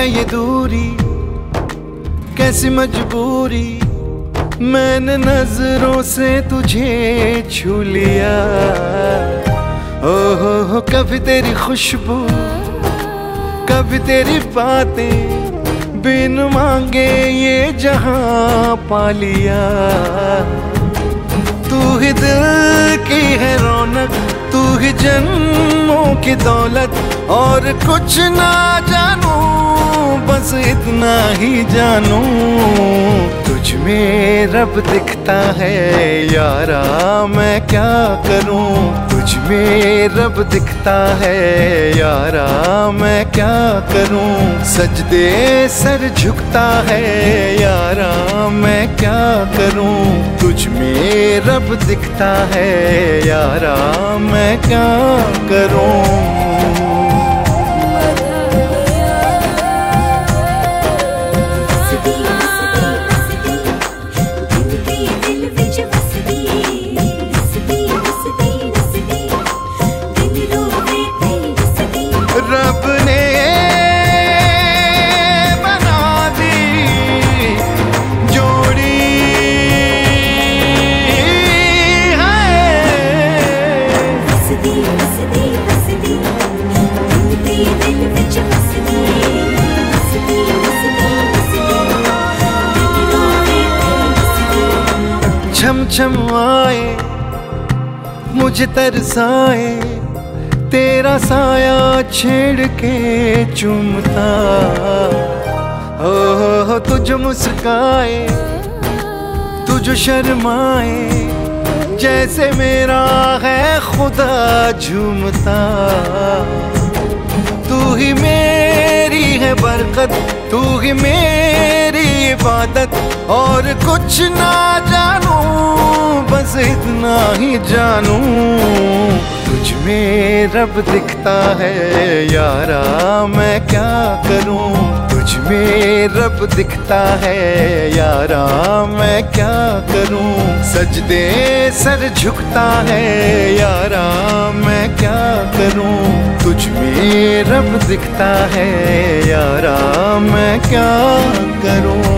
है ये दूरी? कैसी मजबूरी? मैंने नज़रों से तुझे छू लिया। ओ हो हो, कभी तेरी खुशबू, कभी तेरी बातें बिन मांगे ये जहाँ पा लिया। तू ही दिल की है रौनक, तू ही जन्मों की दौलत, और कुछ ना जानू इतना ही जानू, तुझ में रब दिखता है, यारा मैं क्या करूँ? तुझ में रब दिखता है, यारा मैं क्या करूँ? सजदे सर झुकता है, यारा मैं क्या करूँ? तुझ में रब दिखता है, यारा मैं क्या करूँ? छम छम आए मुझे तरसाए, तेरा साया छेड़ के चुमता। हो तुझ मुस्काए, तुझ शर्माए, जैसे मेरा है खुदा झूमता। तू ही मेरी है बरकत, तू ही मेरी इबादत और कुछ ना जानू, बस इतना ही जानू। तुझ में रब दिखता है, यारा मैं क्या करूँ? तुझ में रब दिखता है, यारा मैं क्या करूँ? सजदे सर झुकता है, यारा मैं क्या करूँ? तुझ में रब दिखता है, यारा मैं क्या करूँ?